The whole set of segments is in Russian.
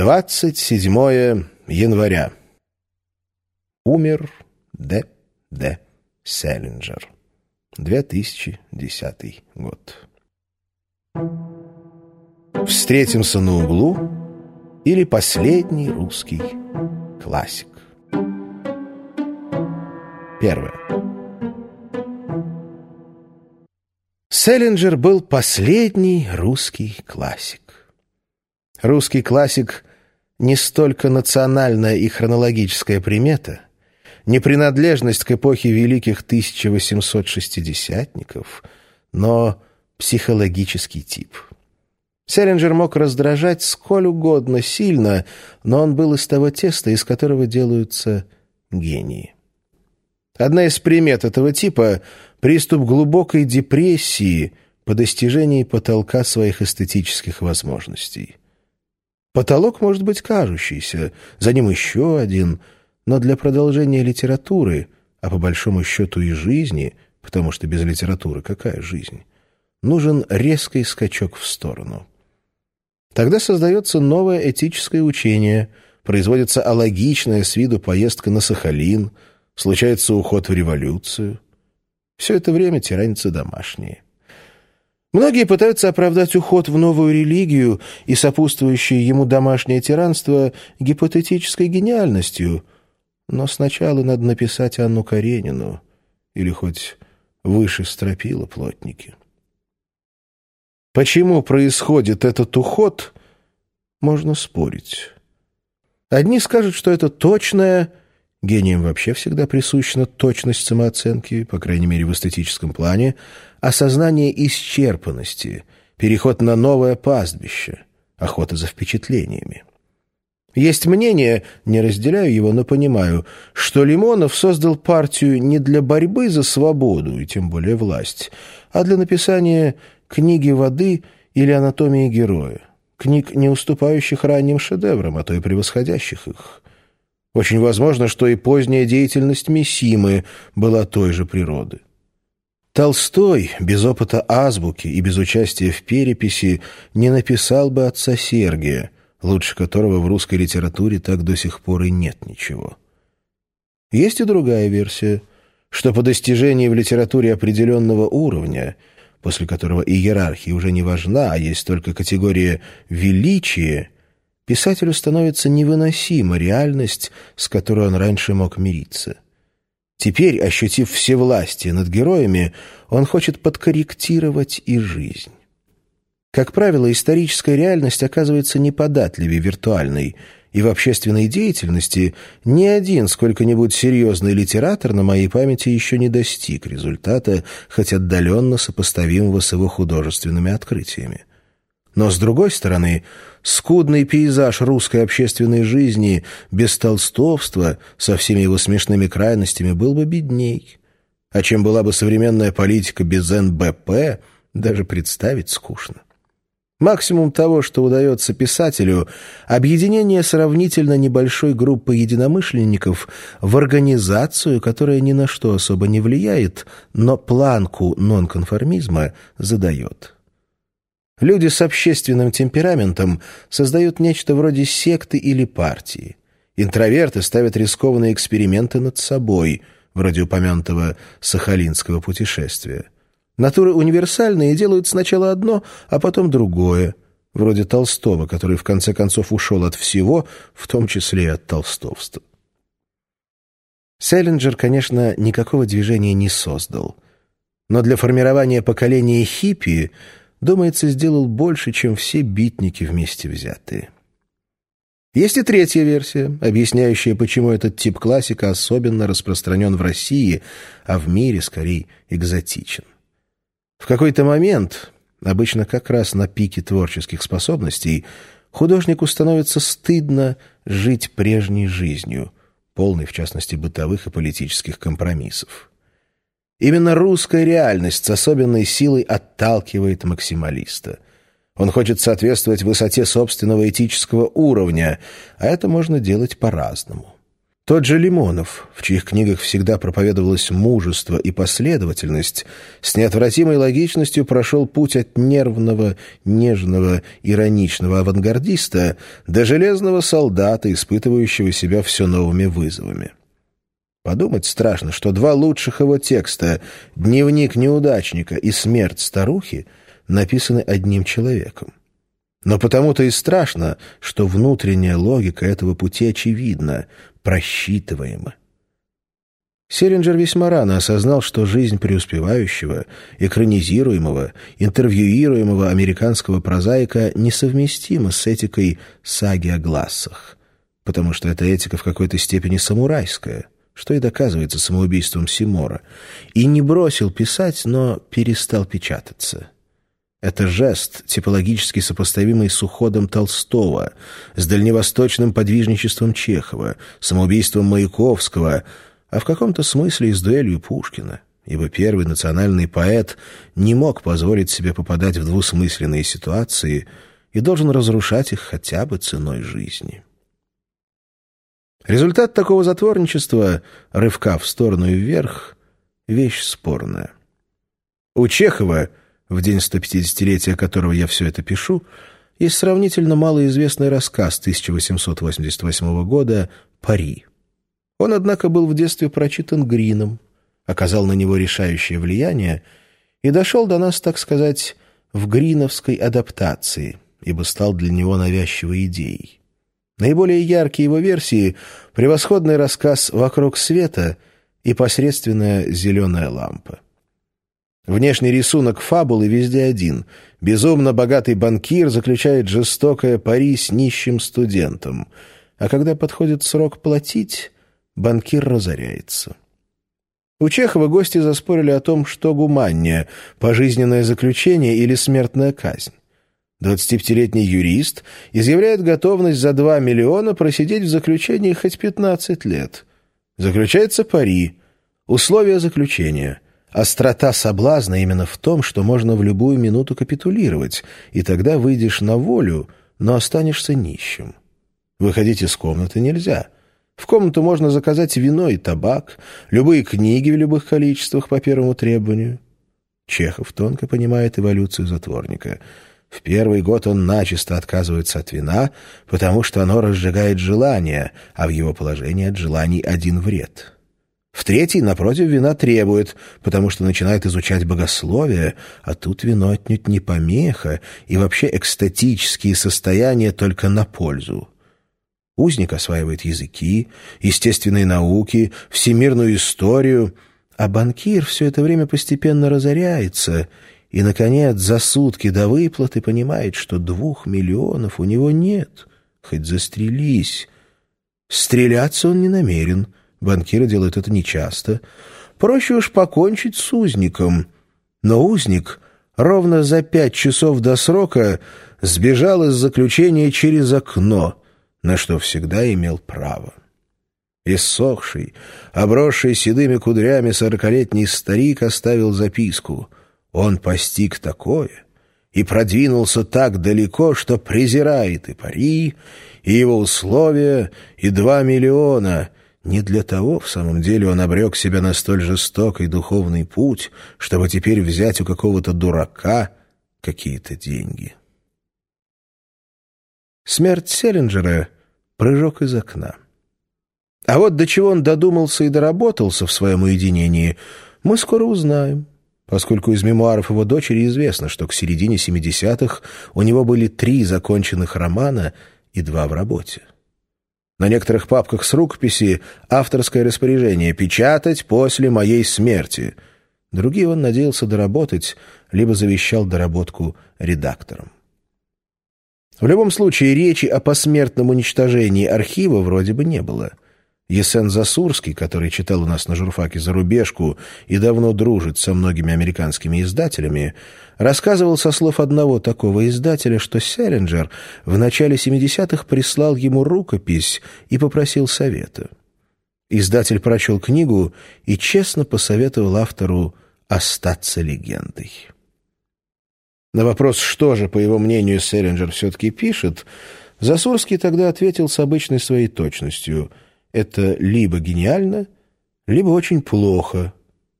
27 января. Умер Д. Д. Селлинджер. 2010 год. Встретимся на углу или последний русский классик. Первое. Селлинджер был последний русский классик. Русский классик не столько национальная и хронологическая примета, не принадлежность к эпохе великих 1860-ников, но психологический тип. Селлинджер мог раздражать сколь угодно сильно, но он был из того теста, из которого делаются гении. Одна из примет этого типа — приступ глубокой депрессии по достижении потолка своих эстетических возможностей. Потолок может быть кажущийся, за ним еще один, но для продолжения литературы, а по большому счету и жизни, потому что без литературы какая жизнь, нужен резкий скачок в сторону. Тогда создается новое этическое учение, производится алогичная с виду поездка на Сахалин — случается уход в революцию. Все это время тиранятся домашние. Многие пытаются оправдать уход в новую религию и сопутствующее ему домашнее тиранство гипотетической гениальностью, но сначала надо написать Анну Каренину или хоть выше стропила плотники. Почему происходит этот уход, можно спорить. Одни скажут, что это точная Гением вообще всегда присущна точность самооценки, по крайней мере в эстетическом плане, осознание исчерпанности, переход на новое пастбище, охота за впечатлениями. Есть мнение, не разделяю его, но понимаю, что Лимонов создал партию не для борьбы за свободу, и тем более власть, а для написания книги воды или анатомии героя, книг, не уступающих ранним шедеврам, а то и превосходящих их. Очень возможно, что и поздняя деятельность Мисимы была той же природы. Толстой, без опыта азбуки и без участия в переписи, не написал бы отца Сергия, лучше которого в русской литературе так до сих пор и нет ничего. Есть и другая версия, что по достижении в литературе определенного уровня, после которого иерархия уже не важна, а есть только категория «величие», писателю становится невыносима реальность, с которой он раньше мог мириться. Теперь, ощутив всевластие над героями, он хочет подкорректировать и жизнь. Как правило, историческая реальность оказывается неподатливее виртуальной, и в общественной деятельности ни один сколько-нибудь серьезный литератор на моей памяти еще не достиг результата, хоть отдаленно сопоставимого с его художественными открытиями. Но, с другой стороны, скудный пейзаж русской общественной жизни без толстовства со всеми его смешными крайностями был бы бедней. А чем была бы современная политика без НБП, даже представить скучно. Максимум того, что удается писателю, объединение сравнительно небольшой группы единомышленников в организацию, которая ни на что особо не влияет, но планку нонконформизма задает. Люди с общественным темпераментом создают нечто вроде секты или партии. Интроверты ставят рискованные эксперименты над собой, вроде упомянутого сахалинского путешествия. Натуры универсальные делают сначала одно, а потом другое, вроде Толстого, который в конце концов ушел от всего, в том числе и от толстовства. Селлинджер, конечно, никакого движения не создал. Но для формирования поколения хиппи – думается, сделал больше, чем все битники вместе взятые. Есть и третья версия, объясняющая, почему этот тип классика особенно распространен в России, а в мире, скорее, экзотичен. В какой-то момент, обычно как раз на пике творческих способностей, художнику становится стыдно жить прежней жизнью, полной, в частности, бытовых и политических компромиссов. Именно русская реальность с особенной силой отталкивает максималиста. Он хочет соответствовать высоте собственного этического уровня, а это можно делать по-разному. Тот же Лимонов, в чьих книгах всегда проповедовалось мужество и последовательность, с неотвратимой логичностью прошел путь от нервного, нежного, ироничного авангардиста до железного солдата, испытывающего себя все новыми вызовами. Подумать страшно, что два лучших его текста «Дневник неудачника» и «Смерть старухи» написаны одним человеком. Но потому-то и страшно, что внутренняя логика этого пути очевидна, просчитываема. Селлинджер весьма рано осознал, что жизнь преуспевающего, экранизируемого, интервьюируемого американского прозаика несовместима с этикой саги о глассах, потому что эта этика в какой-то степени самурайская, что и доказывается самоубийством Симора, и не бросил писать, но перестал печататься. Это жест, типологически сопоставимый с уходом Толстого, с дальневосточным подвижничеством Чехова, самоубийством Маяковского, а в каком-то смысле и с дуэлью Пушкина, ибо первый национальный поэт не мог позволить себе попадать в двусмысленные ситуации и должен разрушать их хотя бы ценой жизни. Результат такого затворничества, рывка в сторону и вверх, вещь спорная. У Чехова — в день 150-летия которого я все это пишу, есть сравнительно малоизвестный рассказ 1888 года «Пари». Он, однако, был в детстве прочитан Грином, оказал на него решающее влияние и дошел до нас, так сказать, в гриновской адаптации, ибо стал для него навязчивой идеей. Наиболее яркие его версии — превосходный рассказ «Вокруг света» и посредственная «Зеленая лампа». Внешний рисунок фабулы везде один. Безумно богатый банкир заключает жестокое пари с нищим студентом. А когда подходит срок платить, банкир разоряется. У Чехова гости заспорили о том, что гуманнее – пожизненное заключение или смертная казнь. 25-летний юрист изъявляет готовность за 2 миллиона просидеть в заключении хоть 15 лет. Заключается пари. Условия заключения – Острота соблазна именно в том, что можно в любую минуту капитулировать, и тогда выйдешь на волю, но останешься нищим. Выходить из комнаты нельзя. В комнату можно заказать вино и табак, любые книги в любых количествах по первому требованию. Чехов тонко понимает эволюцию затворника. В первый год он начисто отказывается от вина, потому что оно разжигает желание, а в его положении от желаний один вред. В третий, напротив, вина требует, потому что начинает изучать богословие, а тут вино отнюдь не помеха и вообще экстатические состояния только на пользу. Узник осваивает языки, естественные науки, всемирную историю, а банкир все это время постепенно разоряется и, наконец, за сутки до выплаты понимает, что двух миллионов у него нет, хоть застрелись. Стреляться он не намерен — Банкиры делают это нечасто. Проще уж покончить с узником. Но узник ровно за пять часов до срока сбежал из заключения через окно, на что всегда имел право. Иссохший, обросший седыми кудрями сорокалетний старик оставил записку. Он постиг такое и продвинулся так далеко, что презирает и пари, и его условия, и два миллиона — не для того, в самом деле, он обрек себя на столь жестокий духовный путь, чтобы теперь взять у какого-то дурака какие-то деньги. Смерть Селлинджера — прыжок из окна. А вот до чего он додумался и доработался в своем уединении, мы скоро узнаем, поскольку из мемуаров его дочери известно, что к середине 70-х у него были три законченных романа и два в работе. На некоторых папках с рукописи авторское распоряжение «печатать после моей смерти». Другие он надеялся доработать, либо завещал доработку редакторам. В любом случае, речи о посмертном уничтожении архива вроде бы не было. Есен Засурский, который читал у нас на журфаке «Зарубежку» и давно дружит со многими американскими издателями, рассказывал со слов одного такого издателя, что Селлинджер в начале 70-х прислал ему рукопись и попросил совета. Издатель прочел книгу и честно посоветовал автору остаться легендой. На вопрос, что же, по его мнению, Селлинджер все-таки пишет, Засурский тогда ответил с обычной своей точностью — Это либо гениально, либо очень плохо,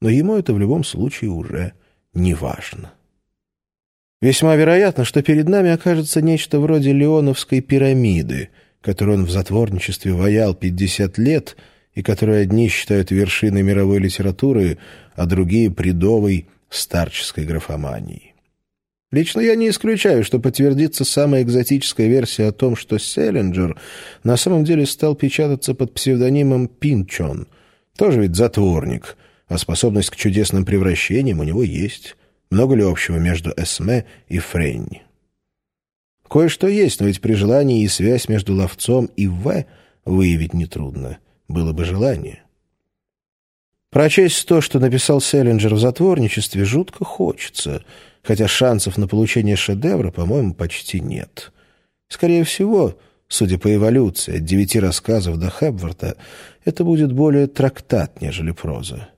но ему это в любом случае уже не важно. Весьма вероятно, что перед нами окажется нечто вроде Леоновской пирамиды, которую он в затворничестве ваял 50 лет и которую одни считают вершиной мировой литературы, а другие — предовой старческой графомании. Лично я не исключаю, что подтвердится самая экзотическая версия о том, что Селлинджер на самом деле стал печататься под псевдонимом Пинчон. Тоже ведь затворник, а способность к чудесным превращениям у него есть. Много ли общего между Эсме и Френни? Кое-что есть, но ведь при желании и связь между ловцом и В выявить нетрудно. Было бы желание. Прочесть то, что написал Селлинджер в затворничестве, жутко хочется, хотя шансов на получение шедевра, по-моему, почти нет. Скорее всего, судя по эволюции от девяти рассказов до Хепворта, это будет более трактат, нежели проза.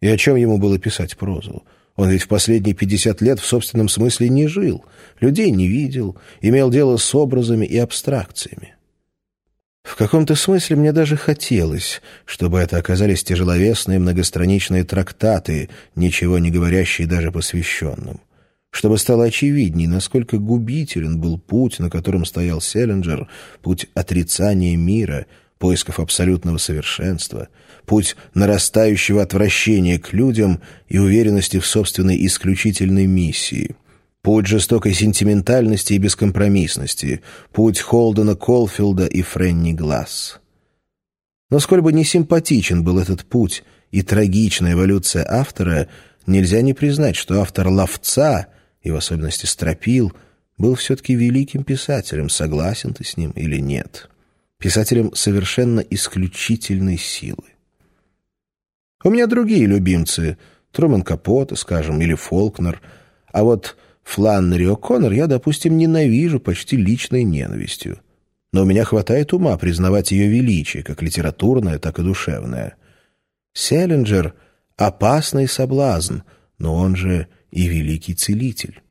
И о чем ему было писать прозу? Он ведь в последние пятьдесят лет в собственном смысле не жил, людей не видел, имел дело с образами и абстракциями. В каком-то смысле мне даже хотелось, чтобы это оказались тяжеловесные многостраничные трактаты, ничего не говорящие даже посвященным. Чтобы стало очевидней, насколько губителен был путь, на котором стоял Селлинджер, путь отрицания мира, поисков абсолютного совершенства, путь нарастающего отвращения к людям и уверенности в собственной исключительной миссии — Путь жестокой сентиментальности и бескомпромиссности. Путь Холдена Колфилда и Френни Гласс. Но сколь бы не симпатичен был этот путь и трагичная эволюция автора, нельзя не признать, что автор «Ловца», и в особенности «Стропил», был все-таки великим писателем, согласен ты с ним или нет. Писателем совершенно исключительной силы. У меня другие любимцы, Труман Капота, скажем, или Фолкнер, а вот Фланнери О'Коннор я, допустим, ненавижу почти личной ненавистью. Но у меня хватает ума признавать ее величие, как литературное, так и душевное. Селлинджер — опасный соблазн, но он же и великий целитель.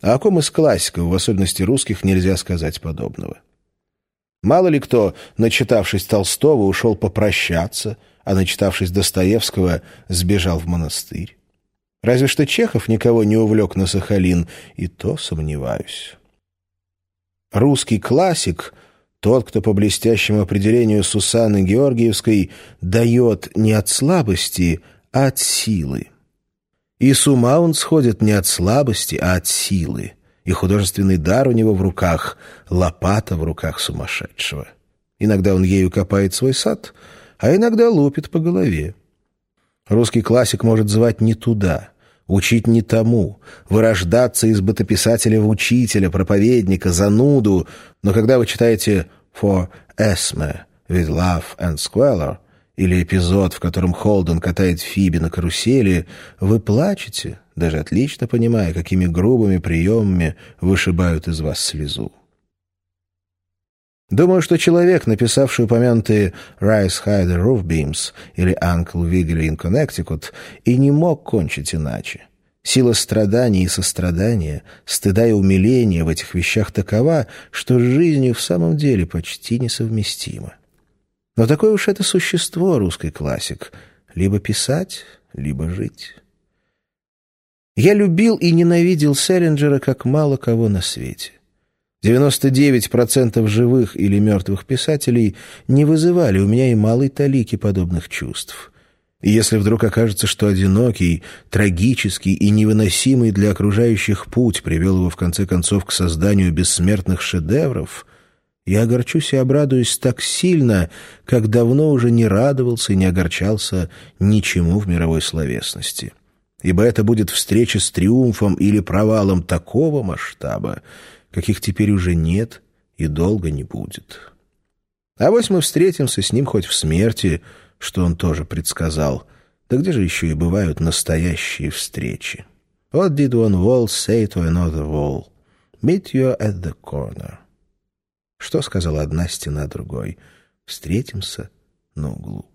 А о ком из классиков, в особенности русских, нельзя сказать подобного. Мало ли кто, начитавшись Толстого, ушел попрощаться, а начитавшись Достоевского, сбежал в монастырь. Разве что Чехов никого не увлек на Сахалин, и то сомневаюсь. Русский классик, тот, кто по блестящему определению Сусанны Георгиевской дает не от слабости, а от силы. И с ума он сходит не от слабости, а от силы. И художественный дар у него в руках, лопата в руках сумасшедшего. Иногда он ею копает свой сад, а иногда лупит по голове. Русский классик может звать не туда, учить не тому, вырождаться из бытописателя в учителя, проповедника, зануду, но когда вы читаете «For Esme with Love and Squalor» или эпизод, в котором Холден катает Фиби на карусели, вы плачете, даже отлично понимая, какими грубыми приемами вышибают из вас слезу. Думаю, что человек, написавший упомянутые «Rise High the Roof Beams» или «Uncle Wiggly in Connecticut» и не мог кончить иначе. Сила страданий и сострадания, стыда и умиления в этих вещах такова, что с жизнью в самом деле почти несовместима. Но такое уж это существо, русский классик. Либо писать, либо жить. Я любил и ненавидел Селлинджера как мало кого на свете. 99% живых или мертвых писателей не вызывали у меня и малой талики подобных чувств. И если вдруг окажется, что одинокий, трагический и невыносимый для окружающих путь привел его в конце концов к созданию бессмертных шедевров, я огорчусь и обрадуюсь так сильно, как давно уже не радовался и не огорчался ничему в мировой словесности. Ибо это будет встреча с триумфом или провалом такого масштаба, каких теперь уже нет и долго не будет. А вось мы встретимся с ним хоть в смерти, что он тоже предсказал. Да где же еще и бывают настоящие встречи? What did one wall say to another wall? Meet you at the corner. Что сказала одна стена другой? Встретимся на углу.